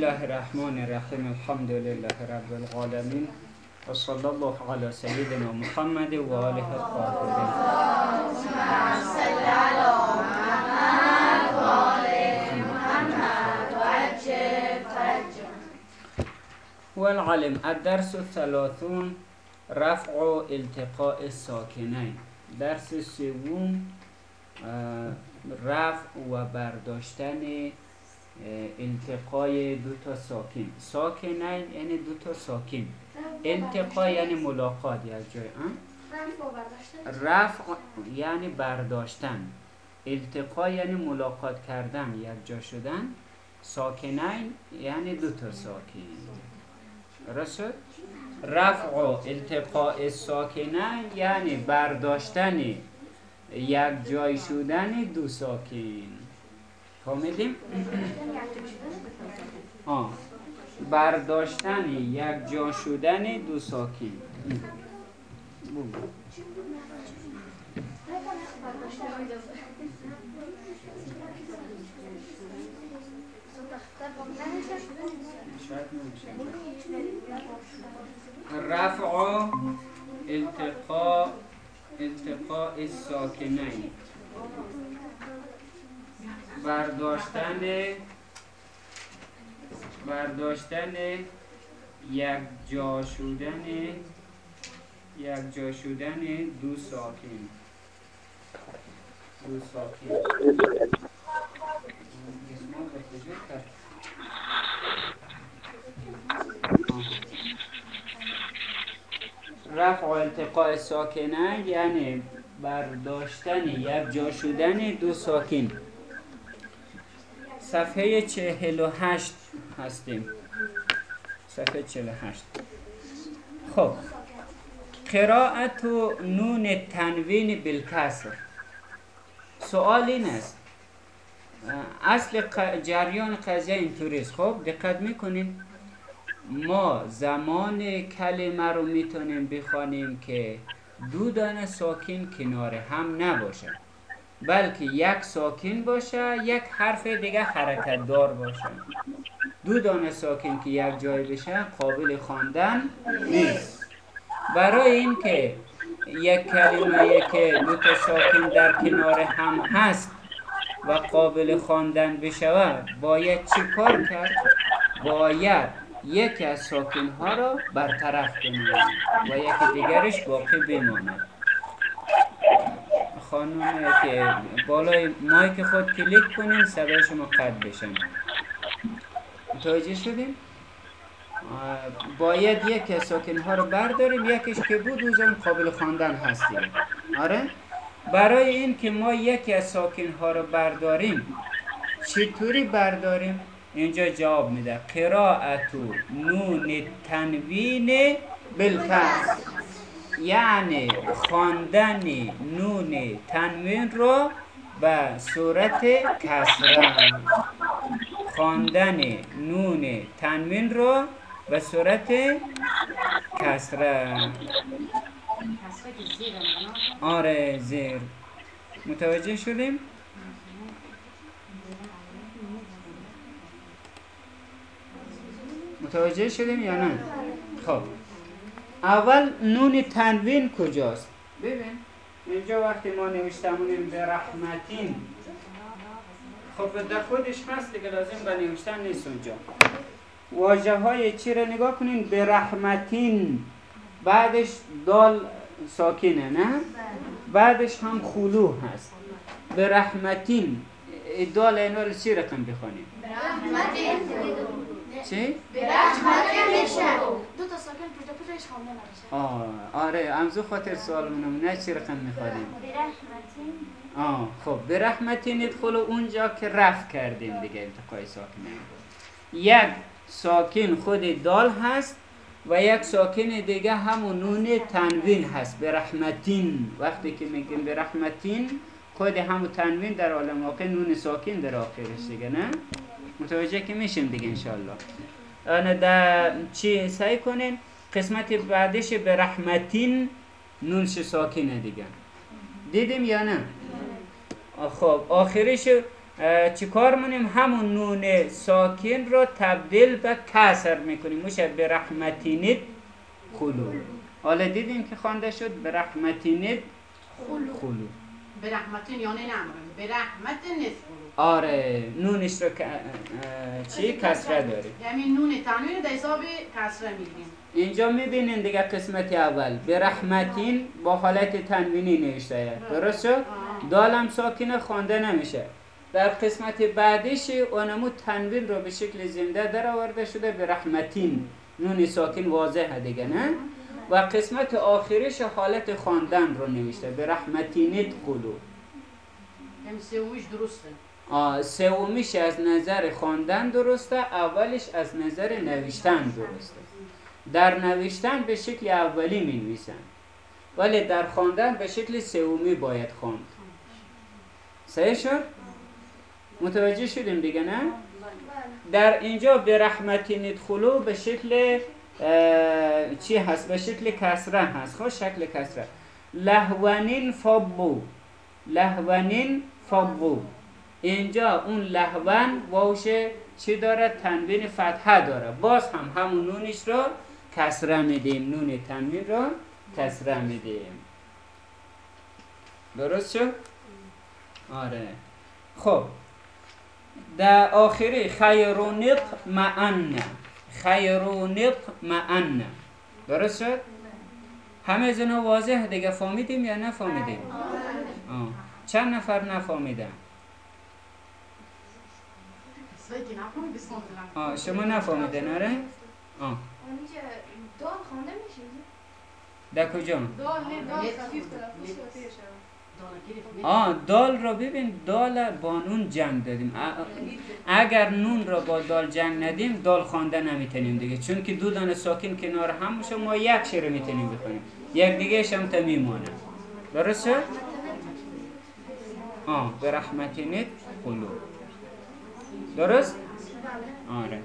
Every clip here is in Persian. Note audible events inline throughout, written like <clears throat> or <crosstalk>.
الله الرحمن الرحيم الحمد لله رب العالمين وصلى الله على سيدنا محمد وآله الطاهرين على محمد وآل محمد والعلم الدرس الثلاثون رفع التقاء الساكنين درس سوم رفع وبرداشتن برداشتن التقای دو تا ساکن. ساکنین یعنی دو تا ساکن. التقا یعنی ملاقات یک جای رفع یعنی برداشتن. التقا یعنی ملاقات کردن یک جا شدن. ساکنین یعنی دو تا ساکن. رسول رفع و التقاء ساکنین یعنی برداشتن یک جای شدن دو ساکن. فهمیدیم؟ <clears throat> آه. برداشتن یک جا شدن دو ساکن رفع التقاء التقاء الساکنین. برداشتن برداشتن یک جا شدن یک جا شدن دو ساکن. دو ساکن. رفع التقاء ساکنه یعنی برداشتن یک جا شدن دو ساکن. صفحه چهل و هشت هستیم. صفحه چهل و هشت. خب. قرائت و نون تنوین بالکسر. سوال این است. اصل جریان قضیه اینطوری است خب دقت می‌کنیم ما زمان کلمه رو می‌تونیم بخوانیم که دو دانه ساکن کنار هم نباشه بلکه یک ساکن باشه یک حرف دیگه حرکت دار باشه. دو دانه ساکن که یک جای بشه قابل خواندن نیست. برای اینکه یک کلمه که دو ساکن در کنار هم هست و قابل خواندن بشود باید چی کار کرد؟ باید یکی از ساکن ها را برطرف کنیم و یکی دیگرش باقی بماند. خانم که بالای مایک خود کلیک کنیم صدای شما قد بشن متوجه شدیم؟ باید یک ساکن ها رو برداریم یکیش که بود اوزان قابل خواندن هستیم آره؟ برای این که ما یکی از ساکن ها رو برداریم چطوری برداریم؟ اینجا جواب میده قراءت نون تنوین بالکسر یعنی خواندن نون تنوین رو به صورت کسره خواندن نون تنوین رو به صورت کسره آره زیر متوجه شدیم؟ متوجه شدیم یا نه؟ خب اول نون تنوین کجاست؟ ببین اینجا وقتی ما نوشتمونیم به رحمتین خب در خودش هست دیگه لازم به نوشتن نیست اونجا. واجه های چی رو نگاه کنین؟ به رحمتین. بعدش دال ساکنه نه؟ بعدش هم خلو هست. به رحمتین. دال اینا رو چی رقم بخوانیم چی؟ به دو تا ساکن پوجایش خانده نباشه. آه آره امزو خاطر سوال منم نه چی رقم میخوادیم؟ آه خب به رحمتین ادخل اونجا که رفت کردیم دیگه التقای ساکنه یک ساکن خود دال هست و یک ساکن دیگه همون نون تنوین هست. به رحمتین وقتی که میگیم به رحمتین خود همون تنوین در عالم واقع نون ساکن در آخرش دیگه نه؟ متوجه که میشیم دیگه انشالله در چی سعی کنین قسمت بعدش به رحمتین نونش ساکنه دیگه. دیدیم یا نه؟ خب آخرش چیکار مونیم؟ همون نون ساکن رو تبدیل به کسر می‌کنیم. میشه به رحمتینت خلو. حالا دیدیم که خوانده شد به رحمتینت خلو. به رحمتین یعنی نمرم به رحمت نصف آره نونش رو چی؟ کسره داریم یعنی نون تنوین در حساب کسره میگیم اینجا می‌بینین دیگه قسمت اول. به رحمتین با حالت تنوینی نوشته. درست شد؟ دالم ساکنه خوانده نمیشه. در قسمت بعدیش اونمو تنوین رو به شکل زنده در آورده شده. به رحمتین. نون ساکن واضحه دیگه نه؟ و قسمت آخرش حالت خواندن رو نوشته. به رحمتینت قلو یعنی سومیش درسته. سومیش از نظر خواندن درسته اولش از نظر نوشتن درسته. در نوشتن به شکل اولی می نویسن ولی در خواندن به شکل سومی باید خواند. صحیح شد؟ متوجه شدیم دیگه نه؟ در اینجا به رحمتین ادخلو به شکل چی هست؟ به شکل کسره هست. خب شکل کسره. لهونین فبو لهونین فبو اینجا اون لهون واوش چی داره؟ تنوین فتحه داره. باز هم همون نونش رو کسره میدیم. نون تنوین رو کسره میدیم. درست شد؟ آره. خب. در آخری خیرونق معنه. خیرونق معنه درست شد؟ همه زنا واضح دیگه فهمیدیم یا نفهمیدیم؟ آه. چند نفر نفهمیدن؟ آه شما نفهمیدن آره؟ آه در کجا؟ نه دال رو ببین دال با نون جنگ دادیم. اگر نون رو با دال جنگ ندیم دال خوانده نمی‌تونیم دیگه. چون که دو دانه ساکن کنار هم باشه ما یک شعر می‌تونیم بخونیم یک دیگه هم تا میمانه درست شد؟ آه به رحمتینت قلوب. درست؟ آره.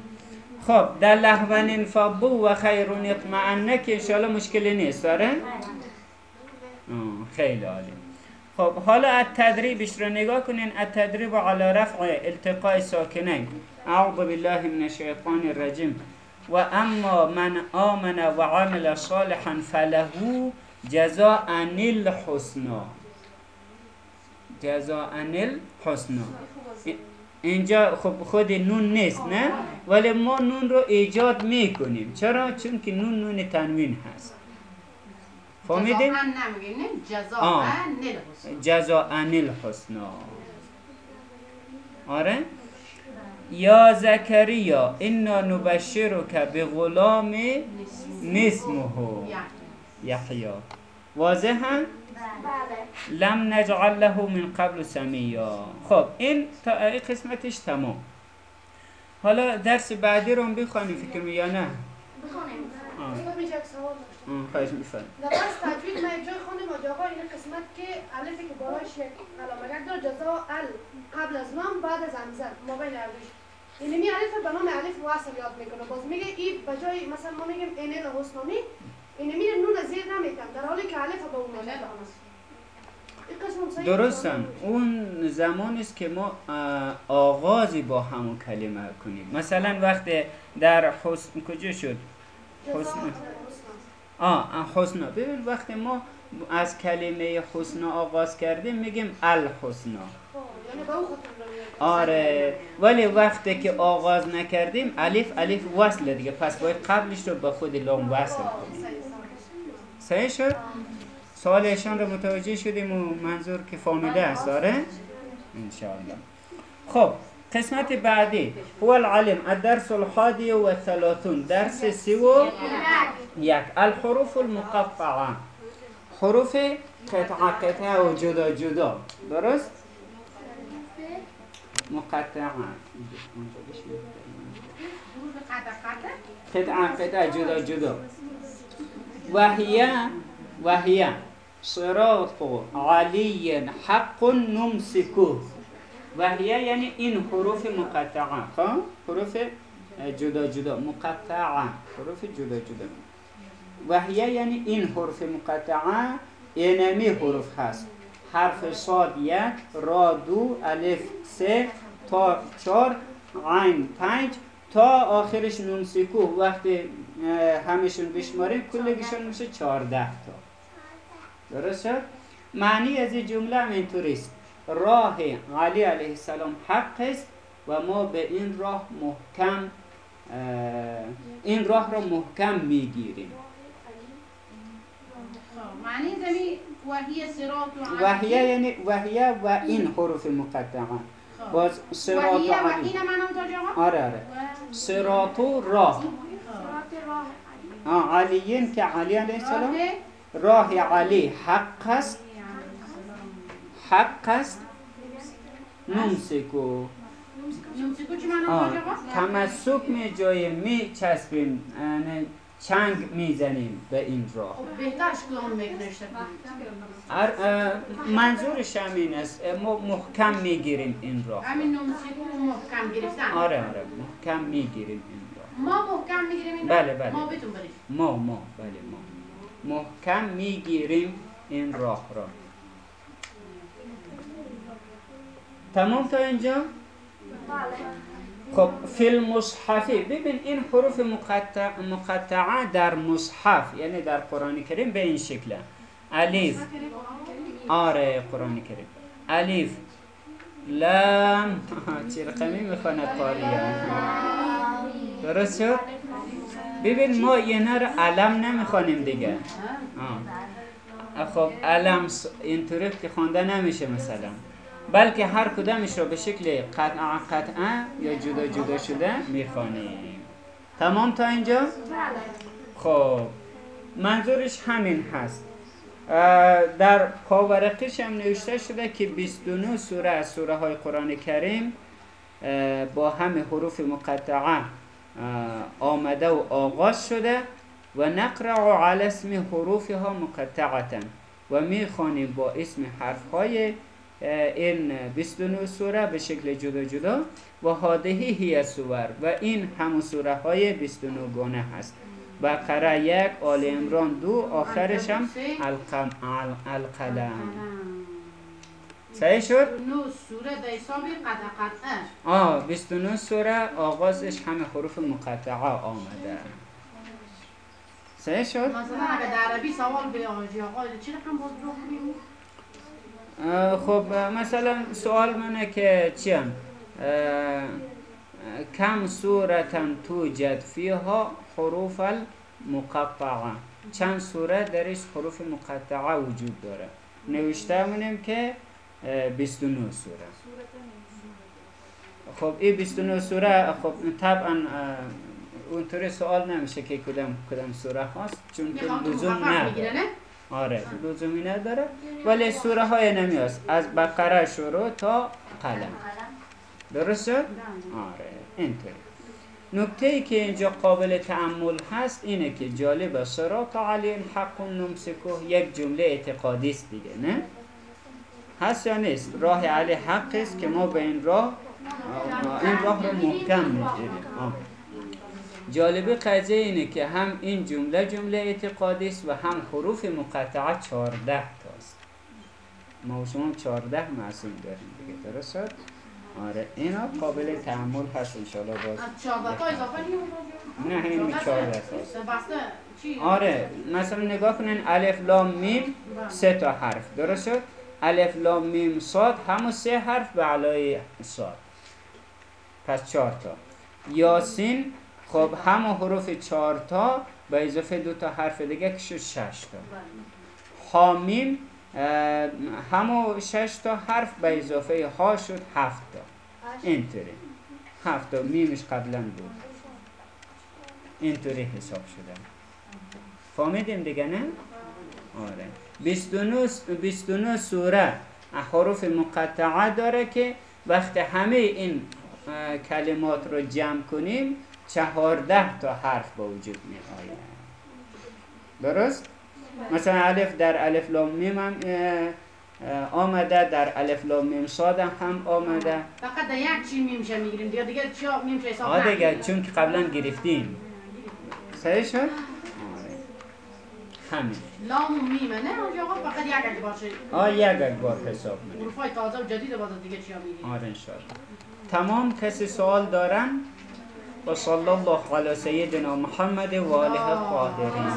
خب در لحون فبو و خیرون اطمعنه که انشاءالله مشکلی نیست؟ آه، خیلی عالی. خب حالا از تدریبش رو نگاه کنین. از تدریب على رفع التقاء ساکنین. اعوذ بالله من الشیطان الرجیم. و اما من آمن و عمل صالحا فله جزاء الحسنا جزاء الحسنا اینجا خب خود نون نیست نه؟ ولی ما نون رو ایجاد می‌کنیم. چرا؟ چون که نون نون تنوین هست. فهمیدین جزاء نمیگیم نه جزاء آه. نلحسن جزاء الحسنا آره؟ یا زکریا انا نبشرک بغلام نسمه یحیی. واضحه بله. لم نجعل له من قبل سمیا خب این تا این قسمتش تمام. حالا درس بعدی رو هم بخوانیم فکر می یا نه؟ بخونیم. خواهش می‌کنم. در بس تجوید ما یک جای خوندیم آجا آقا این قسمت که الفی که بالایش یک علامه دار جزا ال قبل از نام بعد از همزه ما بین اردوش اینمی الف به نام الف وصل یاد می‌کنه. باز میگه ای به جای مثلا ما میگیم اینه حسنانی اینمی نون زیر نمی‌کنم در حالی که الف به اون این درستم. اون زمان است که ما آغازی با همون کلمه کنیم. مثلا وقتی در حسن کجا شد؟ حسن. آه حسنا. ببین وقتی ما از کلمه حسنا آغاز کردیم میگیم الحسنا. خب، یعنی. آره. ولی وقتی که آغاز نکردیم الف الف وصل دیگه. پس باید قبلش رو به خود لام وصل کنیم. صحیح، شد؟ سوال ایشان رو متوجه شدیم و منظور که فامیله است آره؟ انشاءالله. خب قسمة بعدي هو العلم الدرس الحادي والثلاثون درس سوى يك الحروف المقطعة. حروف قطعة قطعة وجدا جدا. درست؟ مقطعة. قطعة قطعة جدا جدا. وهي وهي. صراط علي حق نمسكه وهي یعنی این حروف مقطعه خب؟ حروف جدا جدا مقطعه حروف جدا جدا. وهي یعنی این حروف مقطعه اینمی حروف هست. حرف صاد یک را دو الف سه تا چهار عین پنج. تا آخرش نون سکوه وقتی همشون بشماریم کلگشون میشه چهارده تا. درست شد؟ معنی از این جمله هم اینطوری است راه علی علیه السلام حق است و ما به این راه محکم این راه را محکم می‌گیریم. خب، معنی زمین وهی سرات و وحیه یعنی وحیه و این حروف مقطعه. خب. باز سرات و علی؟ آره آره. سرات و راه. آه علیین که علی علیه السلام. راه؟ راه علی حق است. حق است؟ نمسکو؟ تمسک می جای می چسبیم یعنی چنگ می‌زنیم به این راه. خب منظورش همین است. ما محکم می‌گیریم این راه. همین محکم گرفتن. آره آره محکم می‌گیریم این راه. ما محکم می‌گیریم این بله، بله. بریم. ما ما بله ما. محکم می‌گیریم این راه را. تمام تا اینجا؟ خب فی المصحفی ببین این حروف مقطع مقطعه در مصحف یعنی در قرآن کریم به این شکله الف. آره قرآن کریم. الف. لام. <laughs> چه رقمی می‌خواند قاریه درست شد؟ ببین ما اینا رو علم نمی‌خوانیم دیگه. خب علم اینطوری که خوانده نمیشه مثلا. بلکه هر کدامش رو به شکل قطعه قطعه یا جدا جدا شده می‌خوانیم. تمام تا اینجا؟ خب منظورش همین هست. در پاورقیش هم نوشته شده که 29 سوره از سوره های قرآن کریم با همه حروف مقطعه آمده و آغاز شده و نقرع علی اسم حروفها مقطعتا. و می‌خوانیم با اسم حرف های این 29 سوره به شکل جدا جدا و هادهی هی سور. و این همون سوره های 29 گانه هست. بقره یک آل عمران دو آخرش هم القم ال- القلم. صحیح شد؟ نو سوره قطعه آه 29 سوره آغازش همه حروف مقطعه آمده. صحیح شد؟ مثلا اگه در عربی سوال به آجی آقا چی رقم باز رو خب مثلا سوال منه که چیم کم سورتن توجد فیها حروف المقطعه. چند سوره درش حروف مقطعه وجود داره؟ نوشته منیم که اه، 29 سوره خب این 29 سوره خب طبعا اونطوری سوال نمیشه که کدام کدام سوره هست چون که لزوم نداره؟ آره. لزومی نداره. ولی سوره های نمیاست از بقره شروع تا قلم. درست شد؟ آره. اینطوری. نکته ای که اینجا قابل تعمل هست اینه که جالب صراط علی حق نمسکه. یک جمله اعتقادی است دیگه نه؟ هست یا نیست؟ راه علی حق است که ما به این راه این راه رو محکم می‌گیریم. جالبه قضیه اینه که هم این جمله جمله اعتقادی است و هم حروف مقطعه 14 تاست. ما و شما 14 معصوم داریم دیگه درست شد؟ آره اینا قابل تحمل هست انشالله باز. تا نه این 14 تاست بسته چی؟ آره مثلا نگاه کنین الف لام میم سه تا حرف درست شد؟ الف لام میم صاد همون سه حرف به علای صاد. پس چهار تا. یاسین خب همون حروف چهار تا به اضافه دو تا حرف دیگه که شد شش تا. حامیم همون شش تا حرف به اضافه ها شد هفت تا. اینطوری. هفت تا میمش قبلا بود. اینطوری حساب شده. فهمیدیم دیگه نه؟ آره. 29 س- 29 سوره حروف مقطعه داره که وقتی همه این کلمات رو جمع کنیم چهارده تا حرف به وجود می آید درست؟ مثلا الف در الف لام میم هم آمده در الف لام میم صاد هم, آمده. فقط در یک چی میشه می‌گیریم؟ دیگه دیگه چی میشه حساب آه دیگه. چون که قبلا گرفتیم. صحیح شد؟ آره. همین. لام و میمه نه آقا فقط یک یک باشه. آه یک یک بار حساب کنیم حروفای تازه و جدید باز دیگه چی می‌گیریم؟ آره انشالله تمام کسی سوال دارن؟ وصلى الله على سيدنا محمد وآله الطاهرين.